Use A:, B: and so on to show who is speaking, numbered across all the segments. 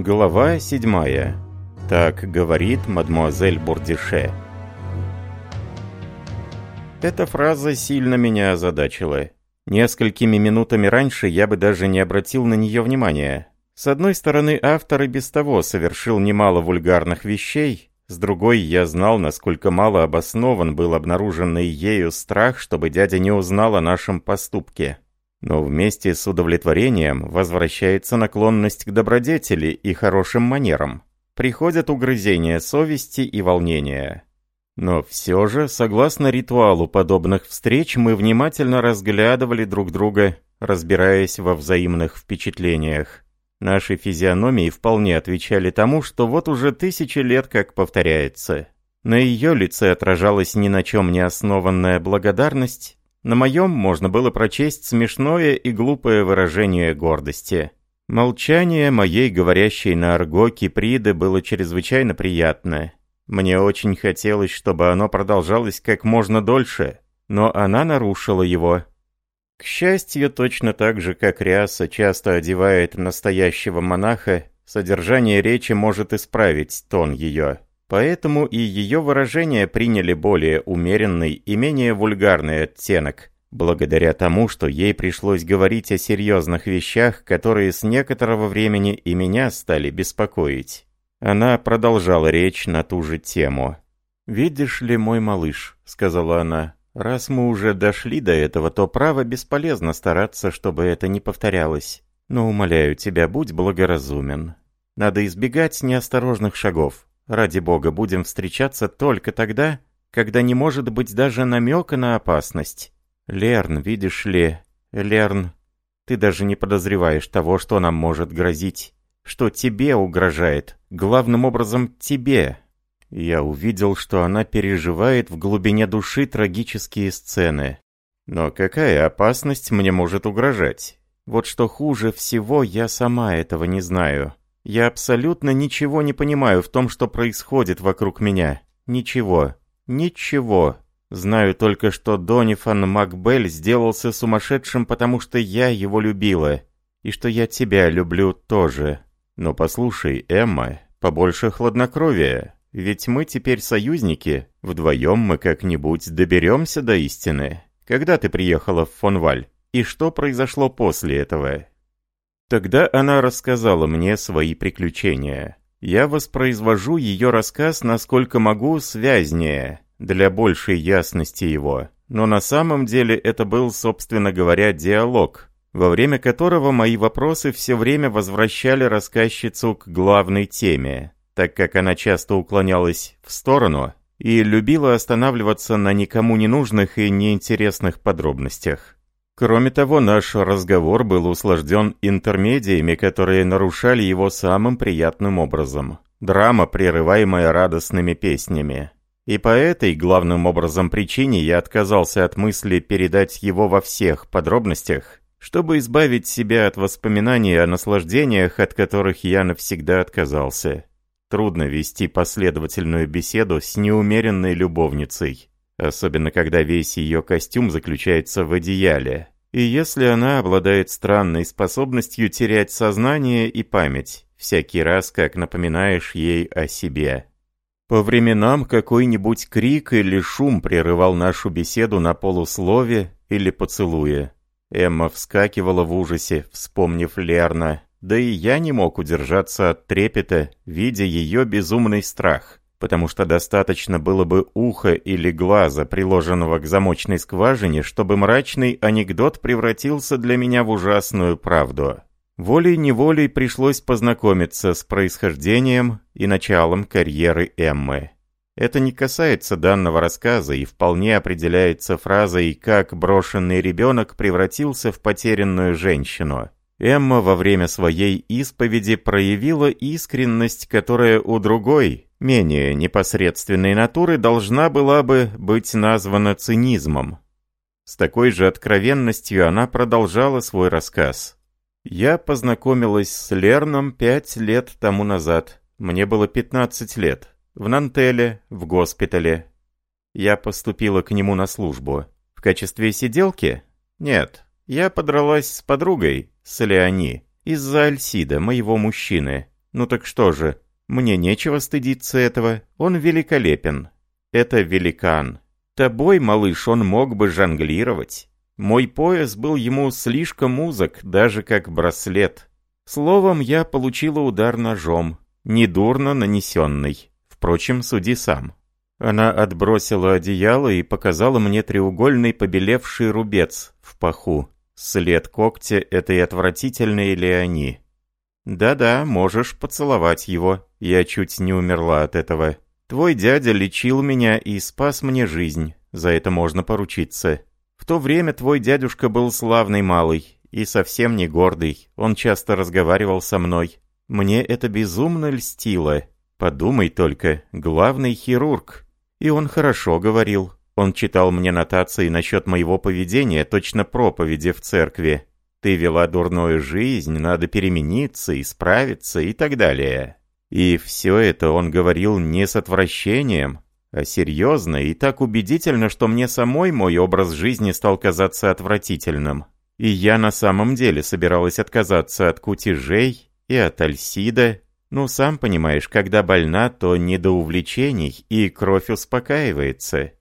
A: Глава седьмая. Так говорит мадмуазель Бурдише. Эта фраза сильно меня озадачила. Несколькими минутами раньше я бы даже не обратил на нее внимания. С одной стороны, автор и без того совершил немало вульгарных вещей, с другой, я знал, насколько мало обоснован был обнаруженный ею страх, чтобы дядя не узнал о нашем поступке. Но вместе с удовлетворением возвращается наклонность к добродетели и хорошим манерам. Приходят угрызения совести и волнения. Но все же, согласно ритуалу подобных встреч, мы внимательно разглядывали друг друга, разбираясь во взаимных впечатлениях. Наши физиономии вполне отвечали тому, что вот уже тысячи лет как повторяется. На ее лице отражалась ни на чем не основанная благодарность, на моем можно было прочесть смешное и глупое выражение гордости. Молчание моей говорящей на арго Киприды было чрезвычайно приятно. Мне очень хотелось, чтобы оно продолжалось как можно дольше, но она нарушила его. К счастью, точно так же, как Ряса часто одевает настоящего монаха, содержание речи может исправить тон ее. Поэтому и ее выражения приняли более умеренный и менее вульгарный оттенок, благодаря тому, что ей пришлось говорить о серьезных вещах, которые с некоторого времени и меня стали беспокоить. Она продолжала речь на ту же тему. «Видишь ли, мой малыш», — сказала она, — «раз мы уже дошли до этого, то право бесполезно стараться, чтобы это не повторялось. Но, умоляю тебя, будь благоразумен. Надо избегать неосторожных шагов. Ради бога, будем встречаться только тогда, когда не может быть даже намека на опасность. Лерн, видишь ли, Лерн, ты даже не подозреваешь того, что нам может грозить. Что тебе угрожает, главным образом тебе. Я увидел, что она переживает в глубине души трагические сцены. Но какая опасность мне может угрожать? Вот что хуже всего, я сама этого не знаю. Я абсолютно ничего не понимаю в том, что происходит вокруг меня. Ничего. Ничего. Знаю только, что Донифан Макбель сделался сумасшедшим, потому что я его любила. И что я тебя люблю тоже. Но послушай, Эмма, побольше хладнокровия. Ведь мы теперь союзники. Вдвоем мы как-нибудь доберемся до истины. Когда ты приехала в Фонваль? И что произошло после этого? Тогда она рассказала мне свои приключения. Я воспроизвожу ее рассказ, насколько могу, связнее, для большей ясности его. Но на самом деле это был, собственно говоря, диалог, во время которого мои вопросы все время возвращали рассказчицу к главной теме, так как она часто уклонялась в сторону и любила останавливаться на никому не нужных и неинтересных подробностях. Кроме того, наш разговор был услажден интермедиями, которые нарушали его самым приятным образом. Драма, прерываемая радостными песнями. И по этой, главным образом, причине я отказался от мысли передать его во всех подробностях, чтобы избавить себя от воспоминаний о наслаждениях, от которых я навсегда отказался. Трудно вести последовательную беседу с неумеренной любовницей особенно когда весь ее костюм заключается в одеяле. И если она обладает странной способностью терять сознание и память, всякий раз, как напоминаешь ей о себе. По временам какой-нибудь крик или шум прерывал нашу беседу на полуслове или поцелуе. Эмма вскакивала в ужасе, вспомнив Лерна, да и я не мог удержаться от трепета, видя ее безумный страх потому что достаточно было бы уха или глаза, приложенного к замочной скважине, чтобы мрачный анекдот превратился для меня в ужасную правду. Волей-неволей пришлось познакомиться с происхождением и началом карьеры Эммы. Это не касается данного рассказа и вполне определяется фразой «как брошенный ребенок превратился в потерянную женщину». Эмма во время своей исповеди проявила искренность, которая у другой, менее непосредственной натуры должна была бы быть названа цинизмом. С такой же откровенностью она продолжала свой рассказ. «Я познакомилась с Лерном пять лет тому назад. Мне было 15 лет. В Нантеле, в госпитале. Я поступила к нему на службу. В качестве сиделки? Нет. Я подралась с подругой, с Леони, из-за Альсида, моего мужчины. Ну так что же, мне нечего стыдиться этого, он великолепен. Это великан. Тобой, малыш, он мог бы жонглировать. Мой пояс был ему слишком узок, даже как браслет. Словом, я получила удар ножом, недурно нанесенный. Впрочем, суди сам. Она отбросила одеяло и показала мне треугольный побелевший рубец в паху. След когтя этой отвратительной Леони. «Да-да, можешь поцеловать его. Я чуть не умерла от этого. Твой дядя лечил меня и спас мне жизнь. За это можно поручиться. В то время твой дядюшка был славный малый и совсем не гордый. Он часто разговаривал со мной. Мне это безумно льстило. Подумай только, главный хирург. И он хорошо говорил. Он читал мне нотации насчет моего поведения, точно проповеди в церкви. Ты вела дурную жизнь, надо перемениться, исправиться и так далее. И все это он говорил не с отвращением, а серьезно и так убедительно, что мне самой мой образ жизни стал казаться отвратительным. И я на самом деле собиралась отказаться от кутежей и от альсида, ну, сам понимаешь, когда больна, то не до увлечений, и кровь успокаивается.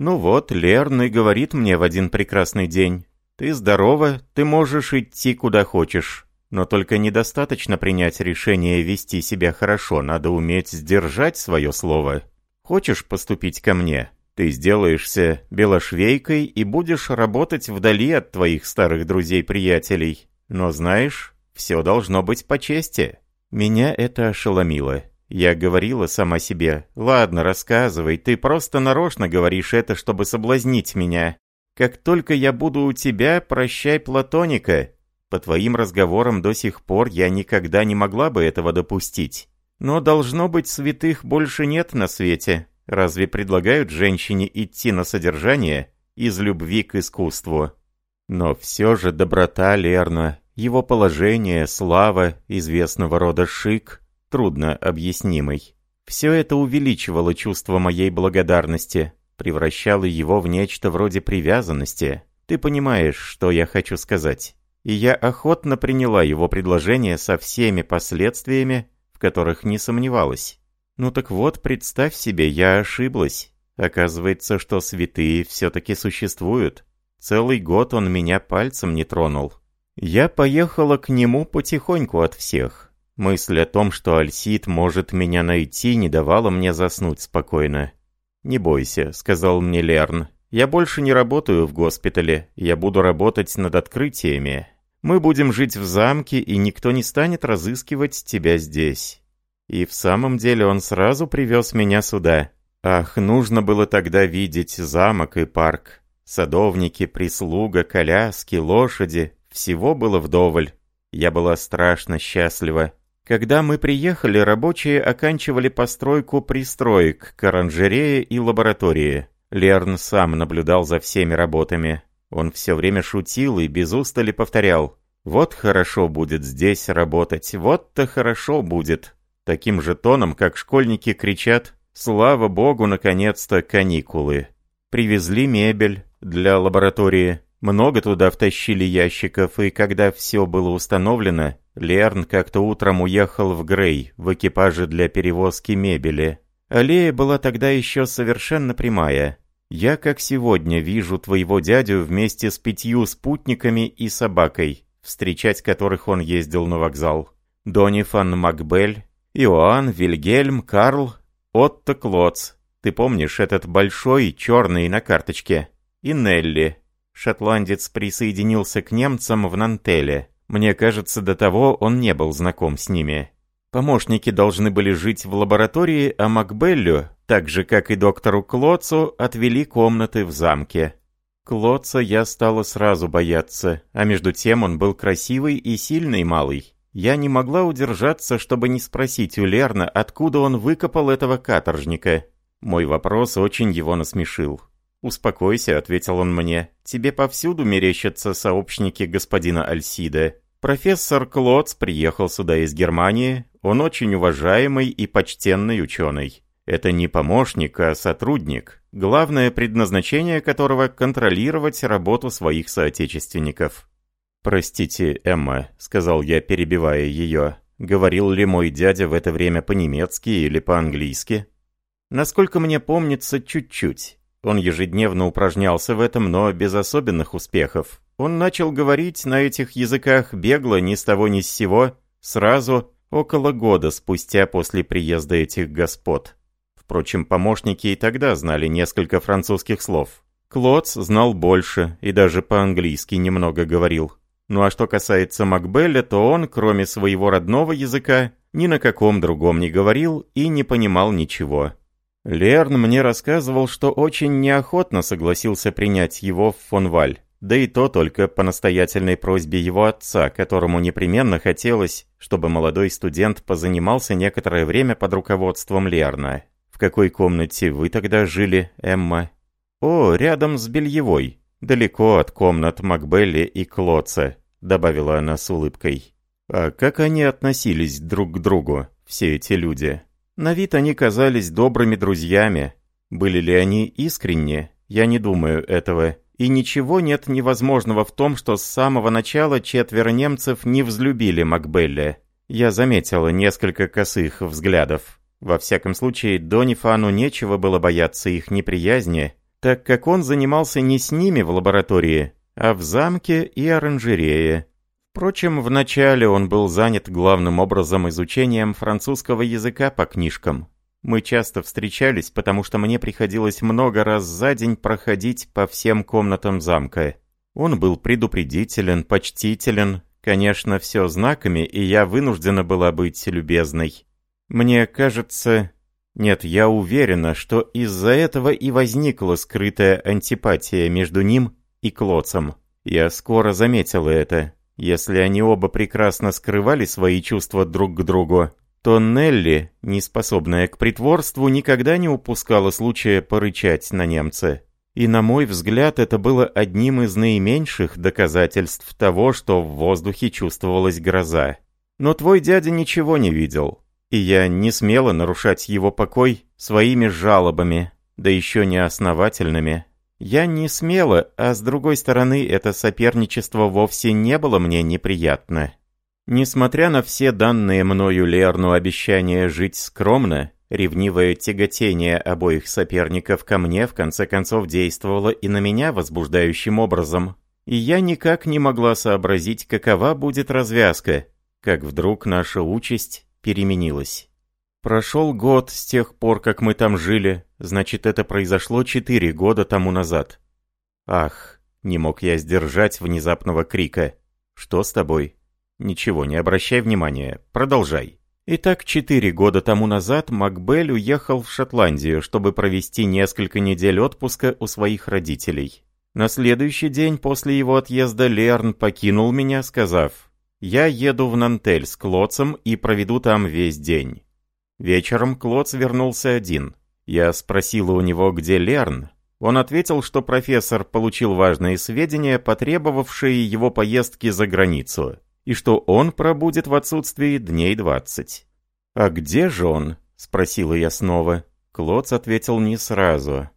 A: Ну вот, Лерн и говорит мне в один прекрасный день. Ты здорова, ты можешь идти куда хочешь. Но только недостаточно принять решение вести себя хорошо, надо уметь сдержать свое слово. Хочешь поступить ко мне? Ты сделаешься белошвейкой и будешь работать вдали от твоих старых друзей-приятелей. Но знаешь, все должно быть по чести. Меня это ошеломило. Я говорила сама себе, «Ладно, рассказывай, ты просто нарочно говоришь это, чтобы соблазнить меня. Как только я буду у тебя, прощай платоника. По твоим разговорам до сих пор я никогда не могла бы этого допустить. Но должно быть, святых больше нет на свете. Разве предлагают женщине идти на содержание из любви к искусству?» Но все же доброта Лерна, его положение, слава, известного рода шик, трудно объяснимый. Все это увеличивало чувство моей благодарности, превращало его в нечто вроде привязанности. Ты понимаешь, что я хочу сказать. И я охотно приняла его предложение со всеми последствиями, в которых не сомневалась. Ну так вот, представь себе, я ошиблась. Оказывается, что святые все-таки существуют. Целый год он меня пальцем не тронул. Я поехала к нему потихоньку от всех. Мысль о том, что Альсид может меня найти, не давала мне заснуть спокойно. «Не бойся», — сказал мне Лерн. «Я больше не работаю в госпитале. Я буду работать над открытиями. Мы будем жить в замке, и никто не станет разыскивать тебя здесь». И в самом деле он сразу привез меня сюда. Ах, нужно было тогда видеть замок и парк. Садовники, прислуга, коляски, лошади, всего было вдоволь. Я была страшно счастлива. Когда мы приехали, рабочие оканчивали постройку пристроек к оранжерее и лаборатории. Лерн сам наблюдал за всеми работами. Он все время шутил и без устали повторял. «Вот хорошо будет здесь работать, вот-то хорошо будет». Таким же тоном, как школьники кричат «Слава богу, наконец-то каникулы». Привезли мебель для лаборатории. Много туда втащили ящиков, и когда все было установлено, Лерн как-то утром уехал в Грей в экипаже для перевозки мебели. Аллея была тогда еще совершенно прямая. Я, как сегодня, вижу твоего дядю вместе с пятью спутниками и собакой, встречать которых он ездил на вокзал. Донни фан Макбель, Иоанн, Вильгельм, Карл, Отто Клоц. Ты помнишь этот большой, черный на карточке? И Нелли, Шотландец присоединился к немцам в Нантеле. Мне кажется, до того он не был знаком с ними. Помощники должны были жить в лаборатории, а Макбеллю, так же как и доктору Клоцу, отвели комнаты в замке. Клоца я стала сразу бояться, а между тем он был красивый и сильный малый. Я не могла удержаться, чтобы не спросить у Лерна, откуда он выкопал этого каторжника. Мой вопрос очень его насмешил. «Успокойся», — ответил он мне. «Тебе повсюду мерещатся сообщники господина Альсида. Профессор Клотс приехал сюда из Германии. Он очень уважаемый и почтенный ученый. Это не помощник, а сотрудник, главное предназначение которого — контролировать работу своих соотечественников». «Простите, Эмма», — сказал я, перебивая ее. говорил ли мой дядя в это время по-немецки или по-английски. Насколько мне помнится, чуть-чуть. Он ежедневно упражнялся в этом, но без особенных успехов. Он начал говорить на этих языках бегло ни с того ни с сего, сразу, около года спустя после приезда этих господ. Впрочем, помощники и тогда знали несколько французских слов. Клодс знал больше и даже по-английски немного говорил. Ну а что касается Макбеля, то он, кроме своего родного языка, ни на каком другом не говорил и не понимал ничего. Лерн мне рассказывал, что очень неохотно согласился принять его в Фонваль, да и то только по настоятельной просьбе его отца, которому непременно хотелось, чтобы молодой студент позанимался некоторое время под руководством Лерна. «В какой комнате вы тогда жили, Эмма?» «О, рядом с бельевой, далеко от комнат Макбелли и Клоца», — добавила она с улыбкой. «А как они относились друг к другу, все эти люди?» На вид они казались добрыми друзьями. Были ли они искренни? Я не думаю этого. И ничего нет невозможного в том, что с самого начала четверо немцев не взлюбили Макбелли. Я заметила несколько косых взглядов. Во всяком случае, Донифану нечего было бояться их неприязни, так как он занимался не с ними в лаборатории, а в замке и оранжерее. Впрочем, вначале он был занят главным образом изучением французского языка по книжкам. Мы часто встречались, потому что мне приходилось много раз за день проходить по всем комнатам замка. Он был предупредителен, почтителен, конечно, все знаками, и я вынуждена была быть любезной. Мне кажется, нет, я уверена, что из-за этого и возникла скрытая антипатия между ним и Клоцем. Я скоро заметила это. Если они оба прекрасно скрывали свои чувства друг к другу, то Нелли, не способная к притворству, никогда не упускала случая порычать на немца. И на мой взгляд, это было одним из наименьших доказательств того, что в воздухе чувствовалась гроза. Но твой дядя ничего не видел и я не смела нарушать его покой своими жалобами, да еще не основательными. Я не смела, а с другой стороны, это соперничество вовсе не было мне неприятно. Несмотря на все данные мною Лерну обещания жить скромно, ревнивое тяготение обоих соперников ко мне в конце концов действовало и на меня возбуждающим образом. И я никак не могла сообразить, какова будет развязка, как вдруг наша участь переменилась. Прошел год с тех пор, как мы там жили, значит, это произошло четыре года тому назад. Ах, не мог я сдержать внезапного крика. Что с тобой? Ничего, не обращай внимания, продолжай. Итак, четыре года тому назад Макбель уехал в Шотландию, чтобы провести несколько недель отпуска у своих родителей. На следующий день после его отъезда Лерн покинул меня, сказав я еду в Нантель с Клоцем и проведу там весь день. Вечером Клоц вернулся один. Я спросила у него, где Лерн. Он ответил, что профессор получил важные сведения, потребовавшие его поездки за границу, и что он пробудет в отсутствии дней двадцать. «А где же он?» — спросила я снова. Клоц ответил не сразу.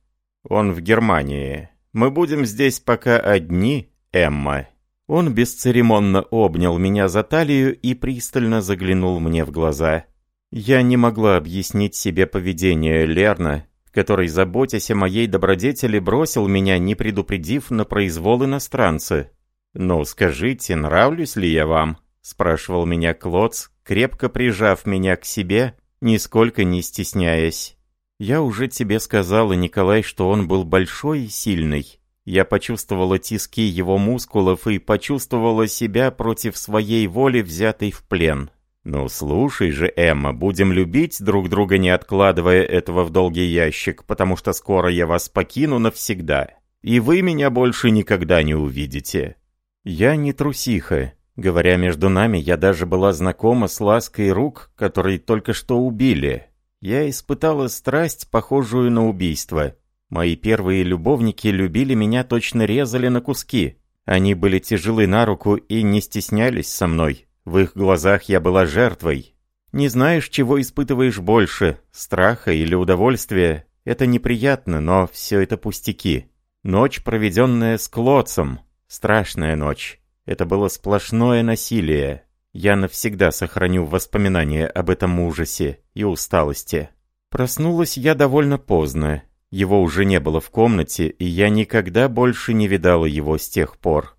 A: «Он в Германии. Мы будем здесь пока одни, Эмма, он бесцеремонно обнял меня за талию и пристально заглянул мне в глаза. Я не могла объяснить себе поведение Лерна, который, заботясь о моей добродетели, бросил меня, не предупредив на произвол иностранца. «Ну, скажите, нравлюсь ли я вам?» — спрашивал меня Клоц, крепко прижав меня к себе, нисколько не стесняясь. «Я уже тебе сказала, Николай, что он был большой и сильный. Я почувствовала тиски его мускулов и почувствовала себя против своей воли взятой в плен. «Ну слушай же, Эмма, будем любить друг друга, не откладывая этого в долгий ящик, потому что скоро я вас покину навсегда, и вы меня больше никогда не увидите». Я не трусиха. Говоря между нами, я даже была знакома с лаской рук, которые только что убили. Я испытала страсть, похожую на убийство. Мои первые любовники любили меня точно резали на куски. Они были тяжелы на руку и не стеснялись со мной. В их глазах я была жертвой. Не знаешь, чего испытываешь больше, страха или удовольствия. Это неприятно, но все это пустяки. Ночь, проведенная с Клодцем. Страшная ночь. Это было сплошное насилие. Я навсегда сохраню воспоминания об этом ужасе и усталости. Проснулась я довольно поздно. Его уже не было в комнате, и я никогда больше не видала его с тех пор.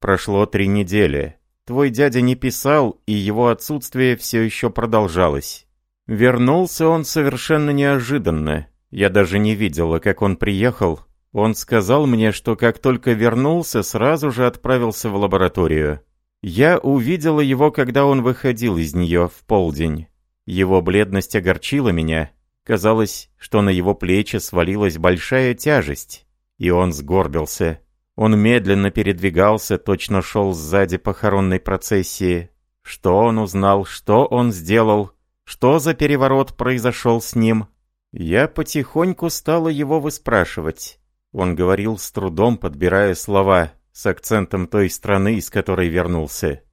A: Прошло три недели. Твой дядя не писал, и его отсутствие все еще продолжалось. Вернулся он совершенно неожиданно. Я даже не видела, как он приехал. Он сказал мне, что как только вернулся, сразу же отправился в лабораторию. Я увидела его, когда он выходил из нее в полдень. Его бледность огорчила меня. Казалось, что на его плечи свалилась большая тяжесть, и он сгорбился. Он медленно передвигался, точно шел сзади похоронной процессии. Что он узнал, что он сделал, что за переворот произошел с ним? Я потихоньку стала его выспрашивать. Он говорил с трудом, подбирая слова, с акцентом той страны, из которой вернулся.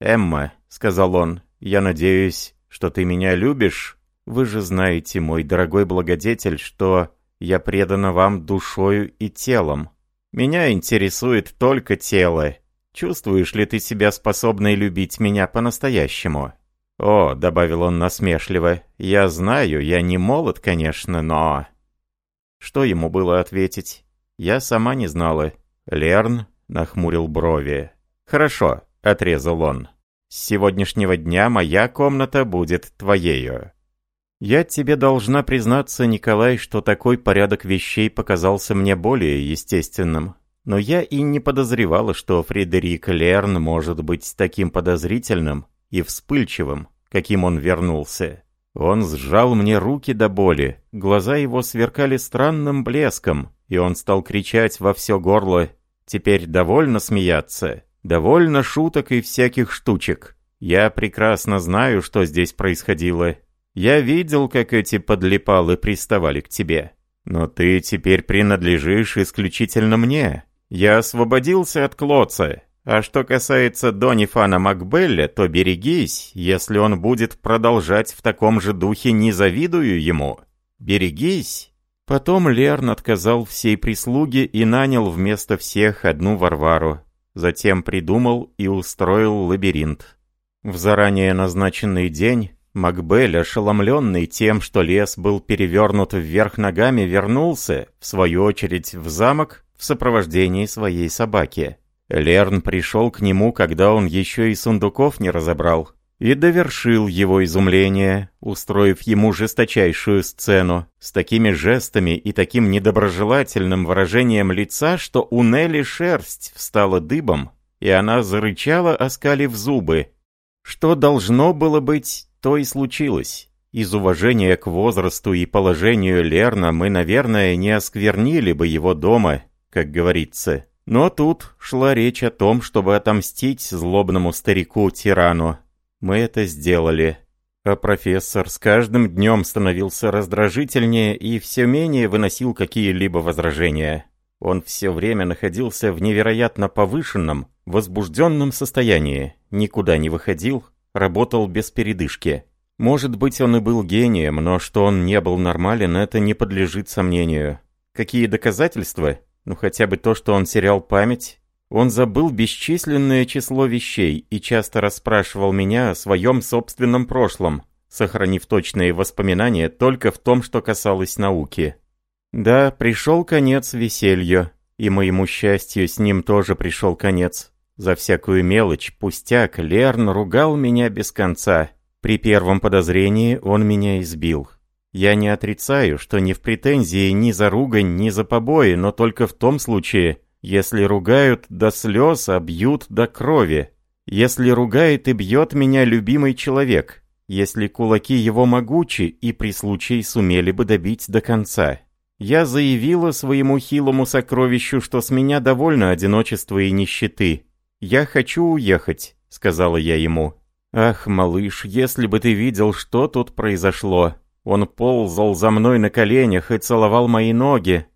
A: «Эмма», — сказал он, — «я надеюсь, что ты меня любишь? Вы же знаете, мой дорогой благодетель, что я предана вам душою и телом. Меня интересует только тело. Чувствуешь ли ты себя способной любить меня по-настоящему?» «О», — добавил он насмешливо, — «я знаю, я не молод, конечно, но...» Что ему было ответить? Я сама не знала. Лерн нахмурил брови. «Хорошо», — отрезал он. «С сегодняшнего дня моя комната будет твоею». «Я тебе должна признаться, Николай, что такой порядок вещей показался мне более естественным. Но я и не подозревала, что Фредерик Лерн может быть таким подозрительным и вспыльчивым, каким он вернулся. Он сжал мне руки до боли, глаза его сверкали странным блеском, и он стал кричать во все горло «Теперь довольно смеяться, довольно шуток и всяких штучек. Я прекрасно знаю, что здесь происходило. Я видел, как эти подлипалы приставали к тебе. Но ты теперь принадлежишь исключительно мне. Я освободился от Клоца, а что касается Донифана Макбелля, то берегись, если он будет продолжать в таком же духе, не завидую ему. Берегись. Потом Лерн отказал всей прислуге и нанял вместо всех одну Варвару. Затем придумал и устроил лабиринт. В заранее назначенный день Макбель, ошеломленный тем, что лес был перевернут вверх ногами, вернулся, в свою очередь, в замок в сопровождении своей собаки. Лерн пришел к нему, когда он еще и сундуков не разобрал, и довершил его изумление, устроив ему жесточайшую сцену, с такими жестами и таким недоброжелательным выражением лица, что у Нелли шерсть встала дыбом, и она зарычала, оскалив зубы. Что должно было быть, то и случилось. Из уважения к возрасту и положению Лерна мы, наверное, не осквернили бы его дома, как говорится. Но тут шла речь о том, чтобы отомстить злобному старику-тирану. Мы это сделали. А профессор с каждым днем становился раздражительнее и все менее выносил какие-либо возражения. Он все время находился в невероятно повышенном, возбужденном состоянии, никуда не выходил, работал без передышки. Может быть, он и был гением, но что он не был нормален, это не подлежит сомнению. Какие доказательства? Ну хотя бы то, что он терял память. Он забыл бесчисленное число вещей и часто расспрашивал меня о своем собственном прошлом, сохранив точные воспоминания только в том, что касалось науки. Да, пришел конец веселью, и моему счастью с ним тоже пришел конец. За всякую мелочь, пустяк, Лерн ругал меня без конца. При первом подозрении он меня избил. Я не отрицаю, что не в претензии ни за ругань, ни за побои, но только в том случае, если ругают до слез, а бьют до крови. Если ругает и бьет меня любимый человек. Если кулаки его могучи и при случае сумели бы добить до конца. Я заявила своему хилому сокровищу, что с меня довольно одиночества и нищеты. «Я хочу уехать», — сказала я ему. «Ах, малыш, если бы ты видел, что тут произошло. Он ползал за мной на коленях и целовал мои ноги.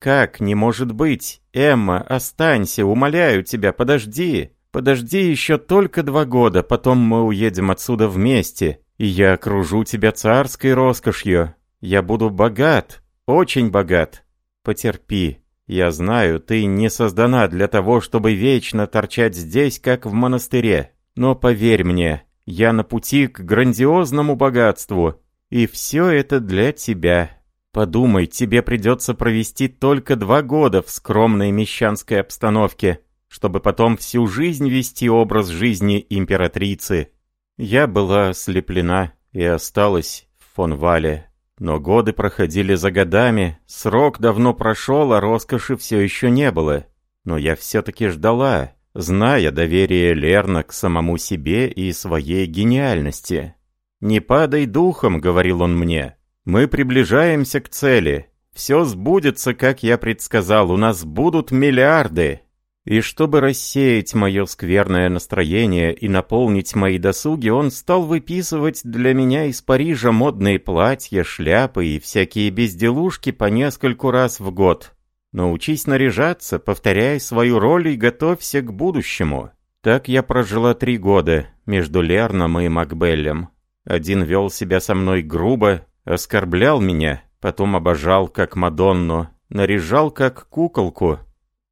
A: «Как? Не может быть! Эмма, останься, умоляю тебя, подожди! Подожди еще только два года, потом мы уедем отсюда вместе, и я окружу тебя царской роскошью. Я буду богат, очень богат. Потерпи. Я знаю, ты не создана для того, чтобы вечно торчать здесь, как в монастыре. Но поверь мне, я на пути к грандиозному богатству, и все это для тебя. Подумай, тебе придется провести только два года в скромной мещанской обстановке, чтобы потом всю жизнь вести образ жизни императрицы. Я была ослеплена и осталась в Фонвале. Но годы проходили за годами, срок давно прошел, а роскоши все еще не было. Но я все-таки ждала, зная доверие Лерна к самому себе и своей гениальности. «Не падай духом», — говорил он мне, — «мы приближаемся к цели. Все сбудется, как я предсказал, у нас будут миллиарды». И чтобы рассеять мое скверное настроение и наполнить мои досуги, он стал выписывать для меня из Парижа модные платья, шляпы и всякие безделушки по нескольку раз в год. Научись наряжаться, повторяй свою роль и готовься к будущему. Так я прожила три года между Лерном и Макбеллем. Один вел себя со мной грубо, оскорблял меня, потом обожал как Мадонну, наряжал как куколку,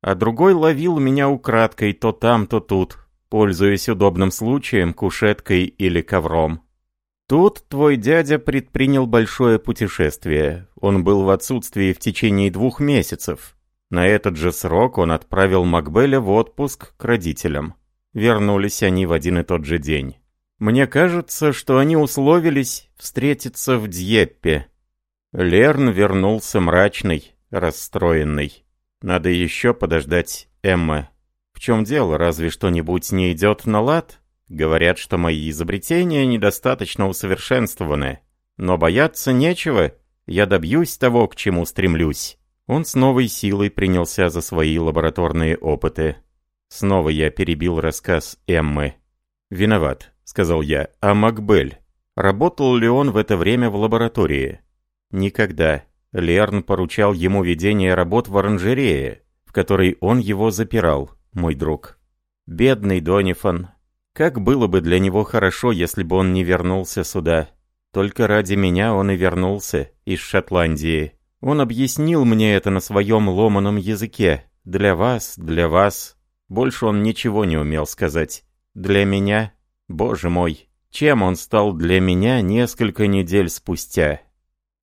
A: а другой ловил меня украдкой то там, то тут, пользуясь удобным случаем, кушеткой или ковром. Тут твой дядя предпринял большое путешествие. Он был в отсутствии в течение двух месяцев. На этот же срок он отправил Макбеля в отпуск к родителям. Вернулись они в один и тот же день. Мне кажется, что они условились встретиться в Дьеппе. Лерн вернулся мрачный, расстроенный. Надо еще подождать Эмма. В чем дело, разве что-нибудь не идет на лад? Говорят, что мои изобретения недостаточно усовершенствованы. Но бояться нечего, я добьюсь того, к чему стремлюсь. Он с новой силой принялся за свои лабораторные опыты. Снова я перебил рассказ Эммы. «Виноват», — сказал я, — «а Макбель? Работал ли он в это время в лаборатории?» «Никогда. Лерн поручал ему ведение работ в оранжерее, в которой он его запирал, мой друг. Бедный Донифан. Как было бы для него хорошо, если бы он не вернулся сюда. Только ради меня он и вернулся из Шотландии. Он объяснил мне это на своем ломаном языке. Для вас, для вас. Больше он ничего не умел сказать. Для меня? Боже мой. Чем он стал для меня несколько недель спустя?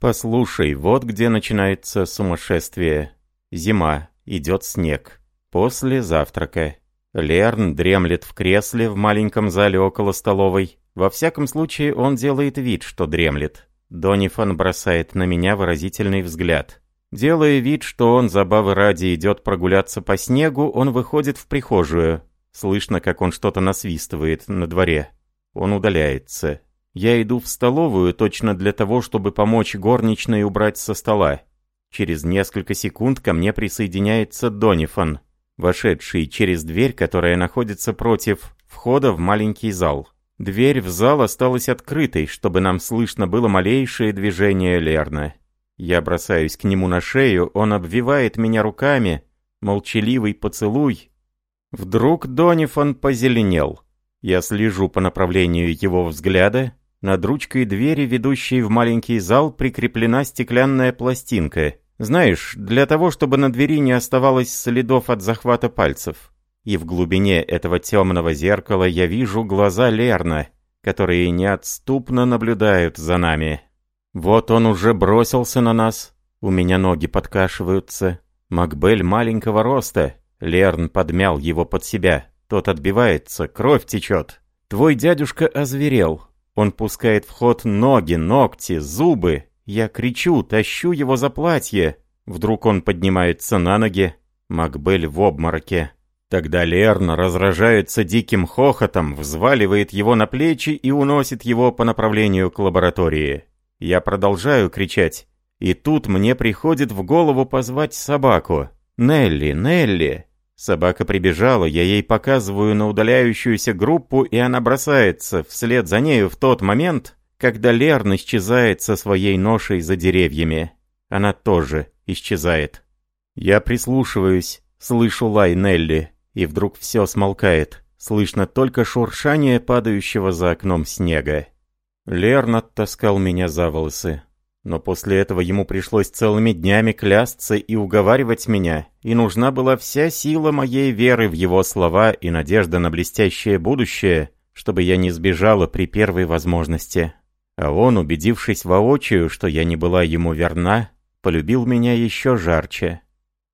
A: Послушай, вот где начинается сумасшествие. Зима, идет снег. После завтрака. Лерн дремлет в кресле в маленьком зале около столовой. Во всяком случае, он делает вид, что дремлет. Донифан бросает на меня выразительный взгляд. Делая вид, что он забавы ради идет прогуляться по снегу, он выходит в прихожую. Слышно, как он что-то насвистывает на дворе. Он удаляется. Я иду в столовую точно для того, чтобы помочь горничной убрать со стола. Через несколько секунд ко мне присоединяется Донифан, вошедший через дверь, которая находится против входа в маленький зал. Дверь в зал осталась открытой, чтобы нам слышно было малейшее движение Лерна. Я бросаюсь к нему на шею, он обвивает меня руками, молчаливый поцелуй. Вдруг Донифан позеленел. Я слежу по направлению его взгляда, над ручкой двери, ведущей в маленький зал, прикреплена стеклянная пластинка. Знаешь, для того, чтобы на двери не оставалось следов от захвата пальцев. И в глубине этого темного зеркала я вижу глаза Лерна, которые неотступно наблюдают за нами. Вот он уже бросился на нас. У меня ноги подкашиваются. Макбель маленького роста. Лерн подмял его под себя. Тот отбивается, кровь течет. Твой дядюшка озверел. Он пускает в ход ноги, ногти, зубы. Я кричу, тащу его за платье. Вдруг он поднимается на ноги. Макбель в обмороке. Тогда Лерн разражается диким хохотом, взваливает его на плечи и уносит его по направлению к лаборатории. Я продолжаю кричать. И тут мне приходит в голову позвать собаку. «Нелли, Нелли!» Собака прибежала, я ей показываю на удаляющуюся группу, и она бросается вслед за нею в тот момент, когда Лерн исчезает со своей ношей за деревьями. Она тоже исчезает. Я прислушиваюсь, слышу лай Нелли, и вдруг все смолкает. Слышно только шуршание падающего за окном снега. Лерн оттаскал меня за волосы. Но после этого ему пришлось целыми днями клясться и уговаривать меня, и нужна была вся сила моей веры в его слова и надежда на блестящее будущее, чтобы я не сбежала при первой возможности. А он, убедившись воочию, что я не была ему верна, полюбил меня еще жарче.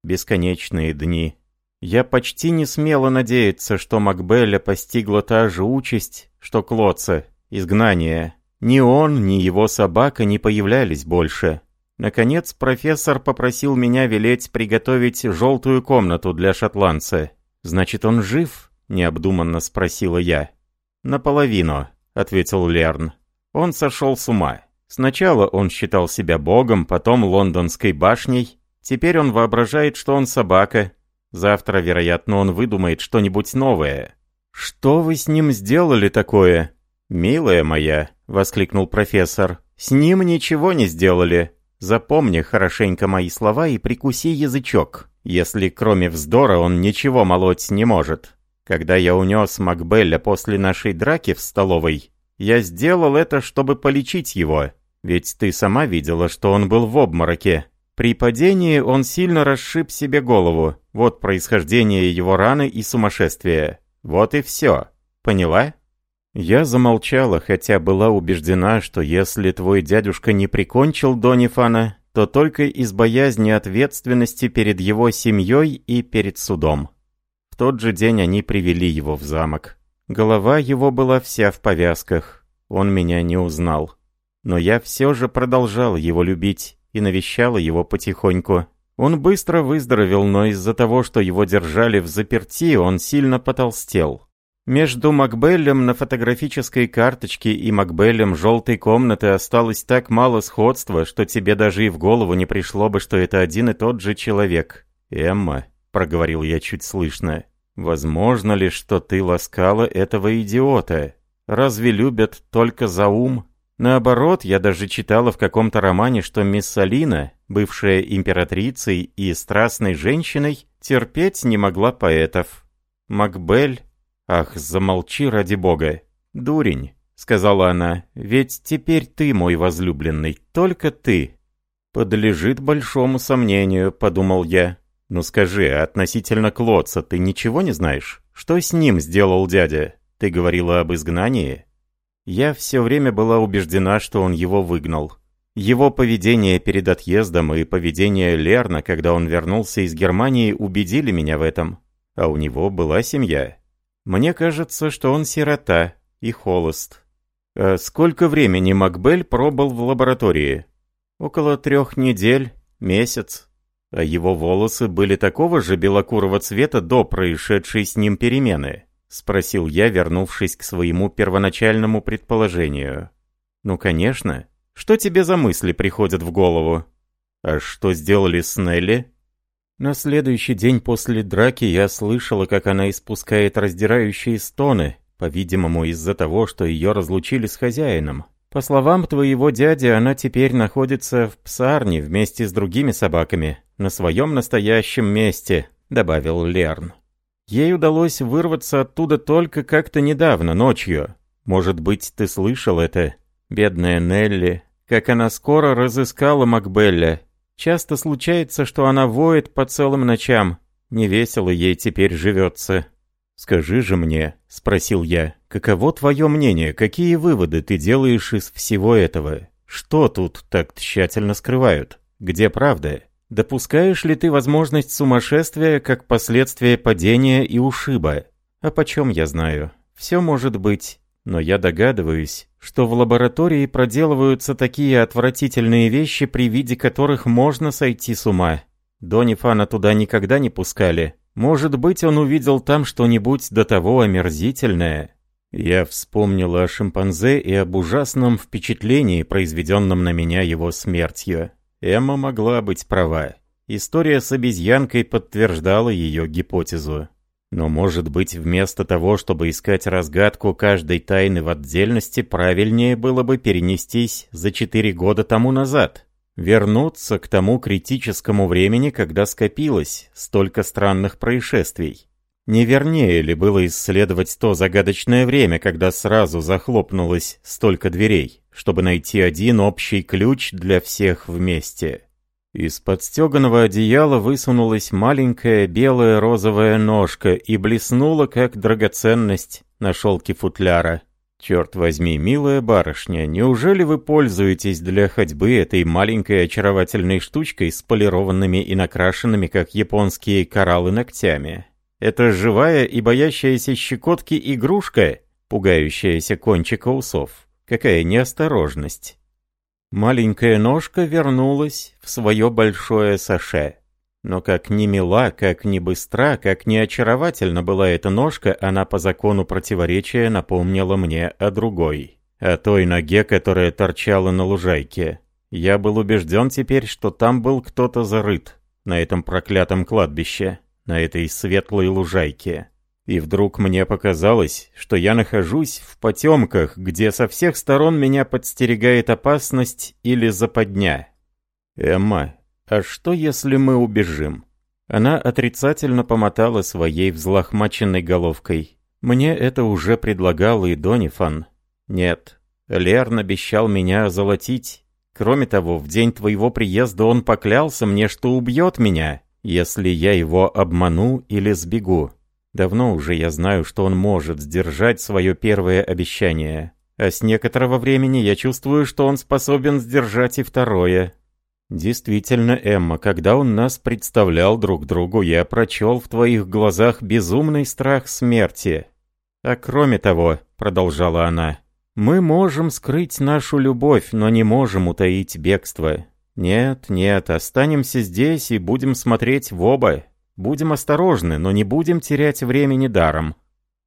A: Бесконечные дни. Я почти не смела надеяться, что Макбеля постигла та же участь, что Клоца, изгнание. Ни он, ни его собака не появлялись больше. Наконец, профессор попросил меня велеть приготовить желтую комнату для шотландца. «Значит, он жив?» — необдуманно спросила я. «Наполовину», — ответил Лерн. Он сошел с ума. Сначала он считал себя богом, потом лондонской башней. Теперь он воображает, что он собака. Завтра, вероятно, он выдумает что-нибудь новое. «Что вы с ним сделали такое?» «Милая моя», — воскликнул профессор, — «с ним ничего не сделали. Запомни хорошенько мои слова и прикуси язычок, если кроме вздора он ничего молоть не может. Когда я унес Макбелля после нашей драки в столовой, я сделал это, чтобы полечить его. Ведь ты сама видела, что он был в обмороке. При падении он сильно расшиб себе голову. Вот происхождение его раны и сумасшествия. Вот и все. Поняла? Я замолчала, хотя была убеждена, что если твой дядюшка не прикончил Донифана, то только из боязни ответственности перед его семьей и перед судом. В тот же день они привели его в замок. Голова его была вся в повязках. Он меня не узнал. Но я все же продолжал его любить и навещала его потихоньку. Он быстро выздоровел, но из-за того, что его держали в заперти, он сильно потолстел. Между Макбеллем на фотографической карточке и Макбеллем желтой комнаты осталось так мало сходства, что тебе даже и в голову не пришло бы, что это один и тот же человек. «Эмма», — проговорил я чуть слышно, Возможно ли, что ты ласкала этого идиота? Разве любят только за ум? Наоборот, я даже читала в каком-то романе, что мисс Салина, бывшая императрицей и страстной женщиной, терпеть не могла поэтов. Макбель... Ах, замолчи ради бога. Дурень, сказала она, ведь теперь ты мой возлюбленный, только ты. Подлежит большому сомнению, подумал я. «Ну скажи, а относительно Клодца ты ничего не знаешь? Что с ним сделал дядя? Ты говорила об изгнании?» Я все время была убеждена, что он его выгнал. Его поведение перед отъездом и поведение Лерна, когда он вернулся из Германии, убедили меня в этом. А у него была семья. Мне кажется, что он сирота и холост. А сколько времени Макбель пробыл в лаборатории? Около трех недель, месяц. А его волосы были такого же белокурого цвета до происшедшей с ним перемены? Спросил я, вернувшись к своему первоначальному предположению. Ну, конечно. Что тебе за мысли приходят в голову? А что сделали с Нелли? На следующий день после драки я слышала, как она испускает раздирающие стоны, по-видимому, из-за того, что ее разлучили с хозяином. По словам твоего дяди, она теперь находится в псарне вместе с другими собаками, на своем настоящем месте», — добавил Лерн. «Ей удалось вырваться оттуда только как-то недавно, ночью. Может быть, ты слышал это? Бедная Нелли, как она скоро разыскала Макбелля. Часто случается, что она воет по целым ночам. Невесело ей теперь живется». «Скажи же мне», — спросил я, — «каково твое мнение, какие выводы ты делаешь из всего этого? Что тут так тщательно скрывают? Где правда? Допускаешь ли ты возможность сумасшествия как последствия падения и ушиба? А почем я знаю? Все может быть, но я догадываюсь, что в лаборатории проделываются такие отвратительные вещи, при виде которых можно сойти с ума. Донифана туда никогда не пускали, может быть, он увидел там что-нибудь до того омерзительное. Я вспомнил о шимпанзе и об ужасном впечатлении, произведенном на меня его смертью. Эмма могла быть права. История с обезьянкой подтверждала ее гипотезу. Но, может быть, вместо того, чтобы искать разгадку каждой тайны в отдельности, правильнее было бы перенестись за четыре года тому назад, вернуться к тому критическому времени, когда скопилось столько странных происшествий. Не вернее ли было исследовать то загадочное время, когда сразу захлопнулось столько дверей, чтобы найти один общий ключ для всех вместе? Из подстеганного одеяла высунулась маленькая белая розовая ножка и блеснула, как драгоценность на шелке футляра. «Черт возьми, милая барышня, неужели вы пользуетесь для ходьбы этой маленькой очаровательной штучкой с полированными и накрашенными, как японские кораллы, ногтями? Это живая и боящаяся щекотки игрушка, пугающаяся кончика усов. Какая неосторожность!» Маленькая ножка вернулась в свое большое саше. Но как ни мила, как ни быстра, как ни очаровательна была эта ножка, она по закону противоречия напомнила мне о другой. О той ноге, которая торчала на лужайке. Я был убежден теперь, что там был кто-то зарыт, на этом проклятом кладбище, на этой светлой лужайке. И вдруг мне показалось, что я нахожусь в потемках, где со всех сторон меня подстерегает опасность или западня. «Эмма, а что если мы убежим?» Она отрицательно помотала своей взлохмаченной головкой. «Мне это уже предлагал и Донифан. Нет, Лерн обещал меня озолотить. Кроме того, в день твоего приезда он поклялся мне, что убьет меня, если я его обману или сбегу. Давно уже я знаю, что он может сдержать свое первое обещание. А с некоторого времени я чувствую, что он способен сдержать и второе. Действительно, Эмма, когда он нас представлял друг другу, я прочел в твоих глазах безумный страх смерти. А кроме того, продолжала она, мы можем скрыть нашу любовь, но не можем утаить бегство. Нет, нет, останемся здесь и будем смотреть в оба, Будем осторожны, но не будем терять времени даром.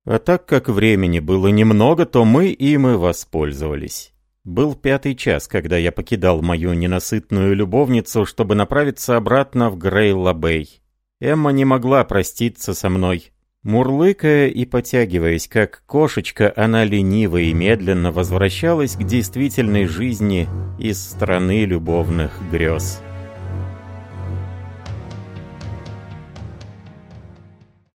A: А так как времени было немного, то мы им и воспользовались. Был пятый час, когда я покидал мою ненасытную любовницу, чтобы направиться обратно в Грей-Лабей. Эмма не могла проститься со мной. Мурлыкая и потягиваясь, как кошечка, она лениво и медленно возвращалась к действительной жизни из страны любовных грез.